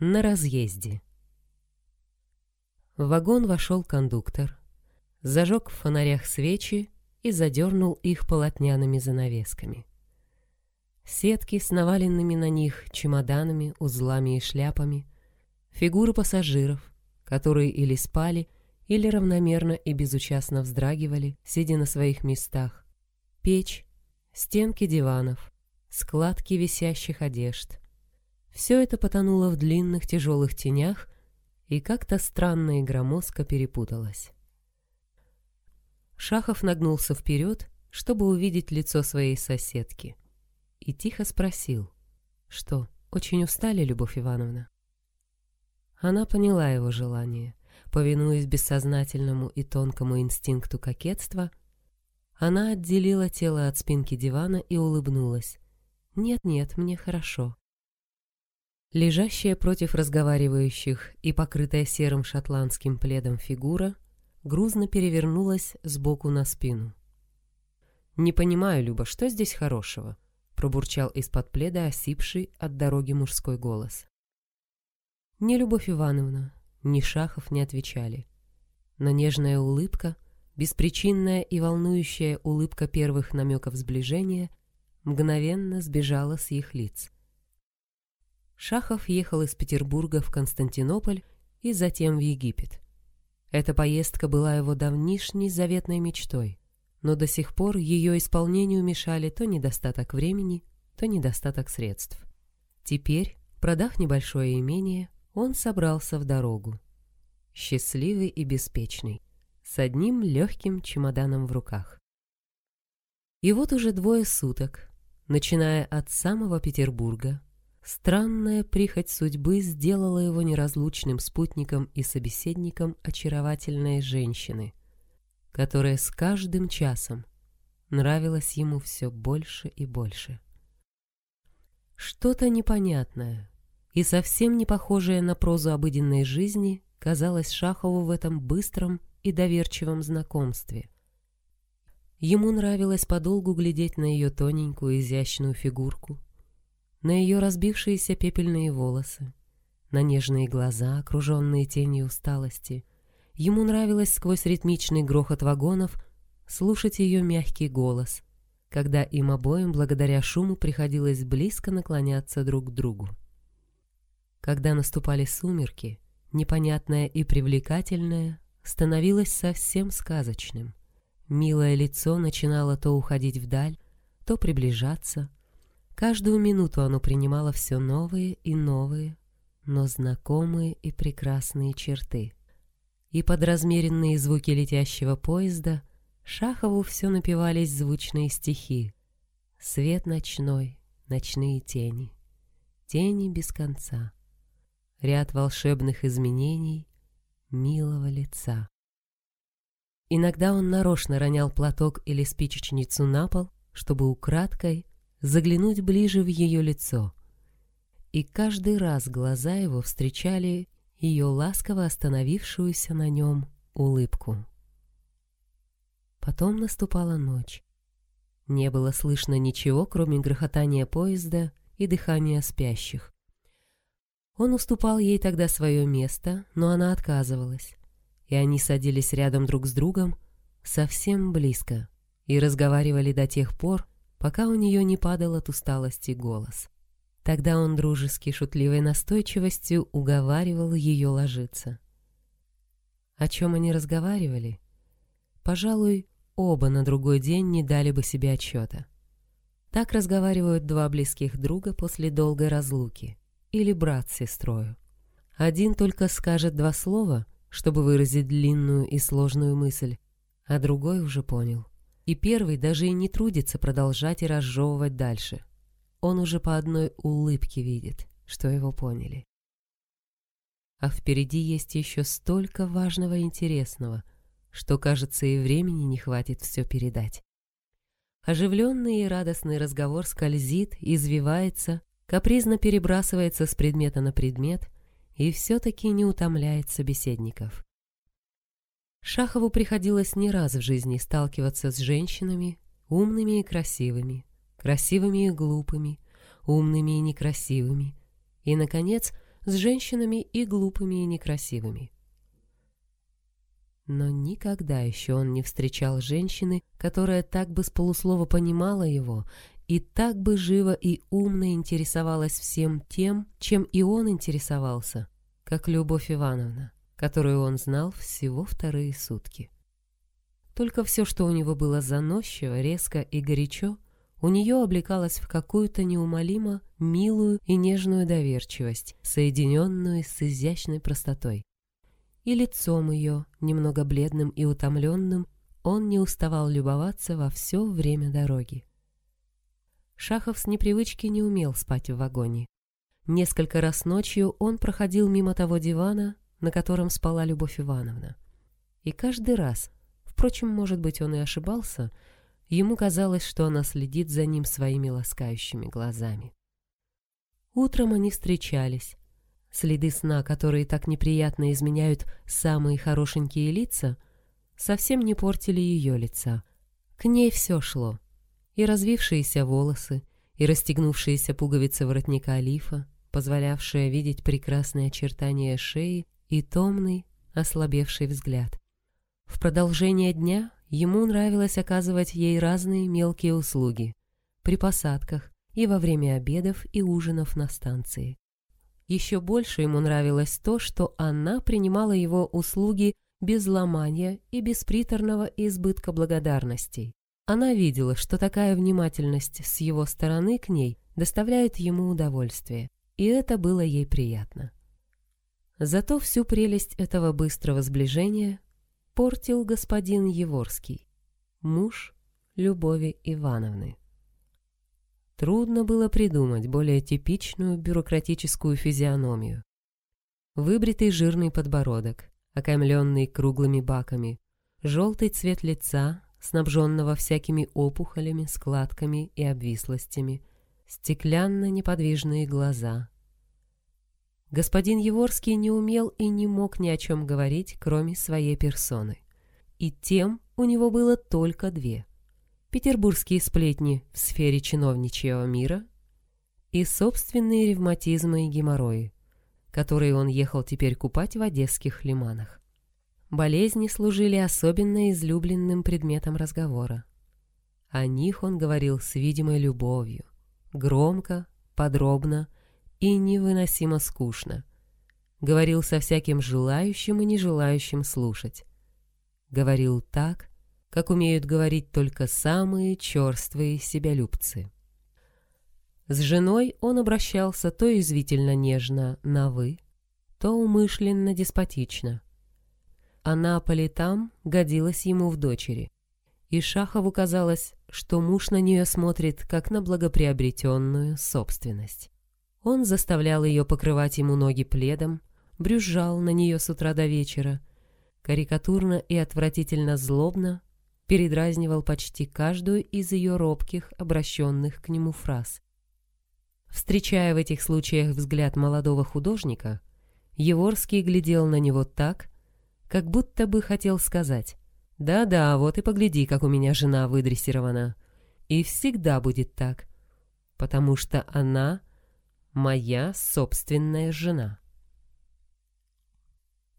На разъезде. В вагон вошел кондуктор, зажег в фонарях свечи и задернул их полотняными занавесками. Сетки с наваленными на них чемоданами, узлами и шляпами, фигуры пассажиров, которые или спали, или равномерно и безучастно вздрагивали, сидя на своих местах, печь, стенки диванов, складки висящих одежд — все это потонуло в длинных тяжелых тенях, и как-то странно и громоздко перепуталось. Шахов нагнулся вперед, чтобы увидеть лицо своей соседки, и тихо спросил, что, очень устали, Любовь Ивановна? Она поняла его желание. Повинуясь бессознательному и тонкому инстинкту кокетства, она отделила тело от спинки дивана и улыбнулась. «Нет-нет, мне хорошо». Лежащая против разговаривающих и покрытая серым шотландским пледом фигура грузно перевернулась сбоку на спину. «Не понимаю, Люба, что здесь хорошего?» — пробурчал из-под пледа осипший от дороги мужской голос. Ни Любовь Ивановна, ни Шахов не отвечали. Но нежная улыбка, беспричинная и волнующая улыбка первых намеков сближения мгновенно сбежала с их лиц. Шахов ехал из Петербурга в Константинополь и затем в Египет. Эта поездка была его давнишней заветной мечтой, но до сих пор ее исполнению мешали то недостаток времени, то недостаток средств. Теперь, продав небольшое имение, он собрался в дорогу. Счастливый и беспечный, с одним легким чемоданом в руках. И вот уже двое суток, начиная от самого Петербурга, Странная прихоть судьбы сделала его неразлучным спутником и собеседником очаровательной женщины, которая с каждым часом нравилась ему все больше и больше. Что-то непонятное и совсем не похожее на прозу обыденной жизни казалось Шахову в этом быстром и доверчивом знакомстве. Ему нравилось подолгу глядеть на ее тоненькую изящную фигурку, на ее разбившиеся пепельные волосы, на нежные глаза, окруженные тенью усталости. Ему нравилось сквозь ритмичный грохот вагонов слушать ее мягкий голос, когда им обоим благодаря шуму приходилось близко наклоняться друг к другу. Когда наступали сумерки, непонятное и привлекательное становилось совсем сказочным. Милое лицо начинало то уходить вдаль, то приближаться, Каждую минуту оно принимало все новые и новые, но знакомые и прекрасные черты. И под размеренные звуки летящего поезда Шахову все напевались звучные стихи. Свет ночной, ночные тени, тени без конца, ряд волшебных изменений милого лица. Иногда он нарочно ронял платок или спичечницу на пол, чтобы украдкой заглянуть ближе в ее лицо. И каждый раз глаза его встречали ее ласково остановившуюся на нем улыбку. Потом наступала ночь. Не было слышно ничего, кроме грохотания поезда и дыхания спящих. Он уступал ей тогда свое место, но она отказывалась, и они садились рядом друг с другом совсем близко и разговаривали до тех пор, пока у нее не падал от усталости голос. Тогда он дружески шутливой настойчивостью уговаривал ее ложиться. О чем они разговаривали? Пожалуй, оба на другой день не дали бы себе отчета. Так разговаривают два близких друга после долгой разлуки или брат с сестрою. Один только скажет два слова, чтобы выразить длинную и сложную мысль, а другой уже понял — и первый даже и не трудится продолжать и разжевывать дальше. Он уже по одной улыбке видит, что его поняли. А впереди есть еще столько важного и интересного, что, кажется, и времени не хватит все передать. Оживленный и радостный разговор скользит, извивается, капризно перебрасывается с предмета на предмет и все-таки не утомляет собеседников. Шахову приходилось не раз в жизни сталкиваться с женщинами, умными и красивыми, красивыми и глупыми, умными и некрасивыми, и, наконец, с женщинами и глупыми, и некрасивыми. Но никогда еще он не встречал женщины, которая так бы с полуслова понимала его и так бы живо и умно интересовалась всем тем, чем и он интересовался, как Любовь Ивановна, которую он знал всего вторые сутки. Только все, что у него было заносчиво, резко и горячо, у нее облекалось в какую-то неумолимо милую и нежную доверчивость, соединенную с изящной простотой. И лицом ее, немного бледным и утомленным, он не уставал любоваться во все время дороги. Шахов с непривычки не умел спать в вагоне. Несколько раз ночью он проходил мимо того дивана, на котором спала Любовь Ивановна. И каждый раз, впрочем, может быть, он и ошибался, ему казалось, что она следит за ним своими ласкающими глазами. Утром они встречались. Следы сна, которые так неприятно изменяют самые хорошенькие лица, совсем не портили ее лица. К ней все шло — и развившиеся волосы, и расстегнувшиеся пуговицы воротника лифа, позволявшие видеть прекрасные очертания шеи и томный, ослабевший взгляд. В продолжение дня ему нравилось оказывать ей разные мелкие услуги при посадках и во время обедов и ужинов на станции. Еще больше ему нравилось то, что она принимала его услуги без ломания и без приторного избытка благодарностей. Она видела, что такая внимательность с его стороны к ней доставляет ему удовольствие, и это было ей приятно. Зато всю прелесть этого быстрого сближения портил господин Еворский, муж Любови Ивановны. Трудно было придумать более типичную бюрократическую физиономию. Выбритый жирный подбородок, окаймленный круглыми баками, желтый цвет лица снабженного всякими опухолями, складками и обвислостями, стеклянно-неподвижные глаза. Господин Еворский не умел и не мог ни о чем говорить, кроме своей персоны. И тем у него было только две. Петербургские сплетни в сфере чиновничьего мира и собственные ревматизмы и геморрои, которые он ехал теперь купать в одесских лиманах. Болезни служили особенно излюбленным предметом разговора. О них он говорил с видимой любовью, громко, подробно и невыносимо скучно. Говорил со всяким желающим и нежелающим слушать. Говорил так, как умеют говорить только самые черствые себялюбцы. С женой он обращался то извительно нежно на «вы», то умышленно деспотично она по летам годилась ему в дочери. И Шахову казалось, что муж на нее смотрит как на благоприобретенную собственность. Он заставлял ее покрывать ему ноги пледом, брюзжал на нее с утра до вечера, карикатурно и отвратительно злобно передразнивал почти каждую из ее робких, обращенных к нему фраз. Встречая в этих случаях взгляд молодого художника, Еворский глядел на него так, как будто бы хотел сказать «Да-да, вот и погляди, как у меня жена выдрессирована». И всегда будет так, потому что она моя собственная жена.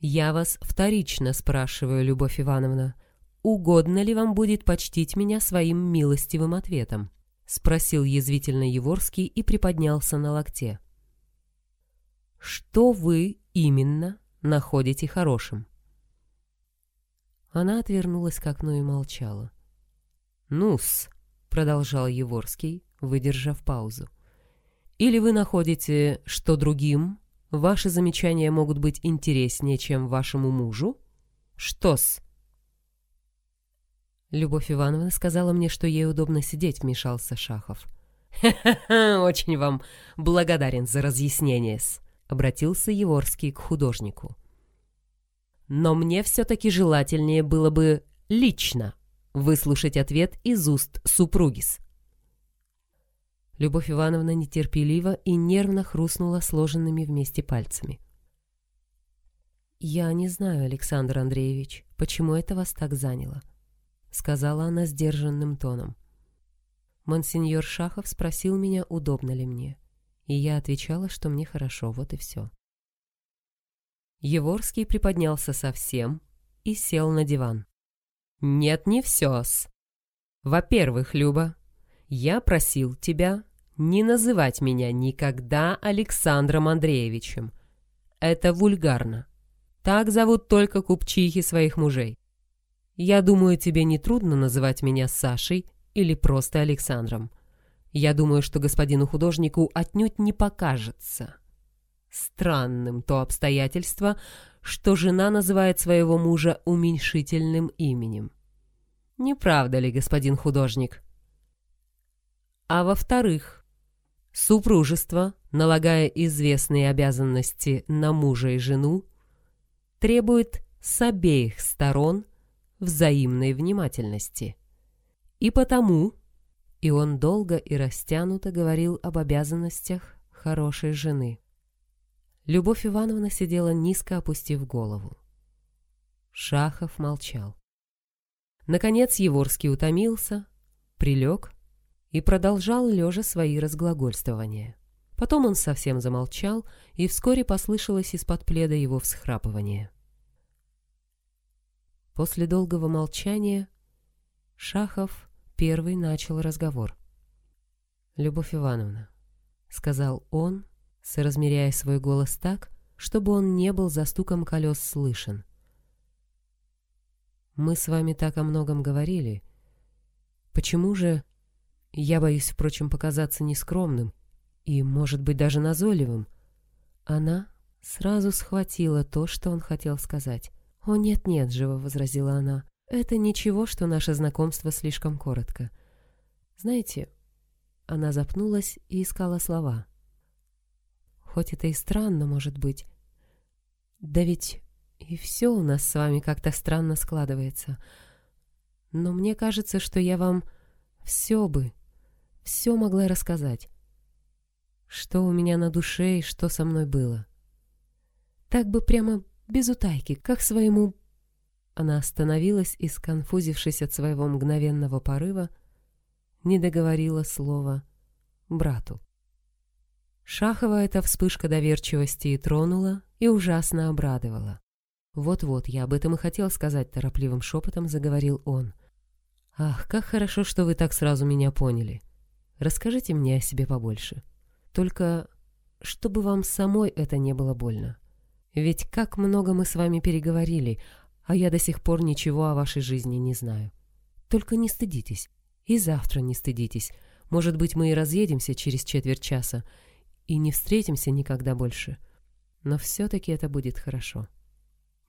Я вас вторично спрашиваю, Любовь Ивановна, угодно ли вам будет почтить меня своим милостивым ответом? Спросил язвительно Еворский и приподнялся на локте. Что вы именно находите хорошим? Она отвернулась к окну и молчала. «Ну-с», — продолжал Еворский, выдержав паузу. «Или вы находите, что другим ваши замечания могут быть интереснее, чем вашему мужу? Что-с?» Любовь Ивановна сказала мне, что ей удобно сидеть, вмешался Шахов. «Ха-ха-ха, очень вам благодарен за разъяснение-с», — обратился Еворский к художнику. Но мне все-таки желательнее было бы лично выслушать ответ из уст супругис. Любовь Ивановна нетерпеливо и нервно хрустнула сложенными вместе пальцами. «Я не знаю, Александр Андреевич, почему это вас так заняло», — сказала она сдержанным тоном. Монсеньор Шахов спросил меня, удобно ли мне, и я отвечала, что мне хорошо, вот и все. Еворский приподнялся совсем и сел на диван. «Нет, не все-с. Во-первых, Люба, я просил тебя не называть меня никогда Александром Андреевичем. Это вульгарно. Так зовут только купчихи своих мужей. Я думаю, тебе не трудно называть меня Сашей или просто Александром. Я думаю, что господину художнику отнюдь не покажется странным то обстоятельство, что жена называет своего мужа уменьшительным именем. Не правда ли, господин художник? А во-вторых, супружество, налагая известные обязанности на мужа и жену, требует с обеих сторон взаимной внимательности. И потому, и он долго и растянуто говорил об обязанностях хорошей жены. Любовь Ивановна сидела низко опустив голову. Шахов молчал. Наконец Еворский утомился, прилег и продолжал лежа свои разглагольствования. Потом он совсем замолчал, и вскоре послышалось из-под пледа его всхрапывание. После долгого молчания Шахов первый начал разговор. «Любовь Ивановна», — сказал он, соразмеряя свой голос так, чтобы он не был за стуком колес слышен. «Мы с вами так о многом говорили. Почему же...» Я боюсь, впрочем, показаться нескромным и, может быть, даже назойливым. Она сразу схватила то, что он хотел сказать. «О, нет-нет», — живо возразила она, — «это ничего, что наше знакомство слишком коротко. Знаете...» Она запнулась и искала слова. Хоть это и странно, может быть. Да ведь и все у нас с вами как-то странно складывается. Но мне кажется, что я вам все бы, все могла рассказать. Что у меня на душе и что со мной было. Так бы прямо без утайки, как своему... Она остановилась и, сконфузившись от своего мгновенного порыва, не договорила слова брату. Шахова эта вспышка доверчивости и тронула, и ужасно обрадовала. «Вот-вот, я об этом и хотел сказать», — торопливым шепотом заговорил он. «Ах, как хорошо, что вы так сразу меня поняли. Расскажите мне о себе побольше. Только чтобы вам самой это не было больно. Ведь как много мы с вами переговорили, а я до сих пор ничего о вашей жизни не знаю. Только не стыдитесь. И завтра не стыдитесь. Может быть, мы и разъедемся через четверть часа, и не встретимся никогда больше. Но все-таки это будет хорошо.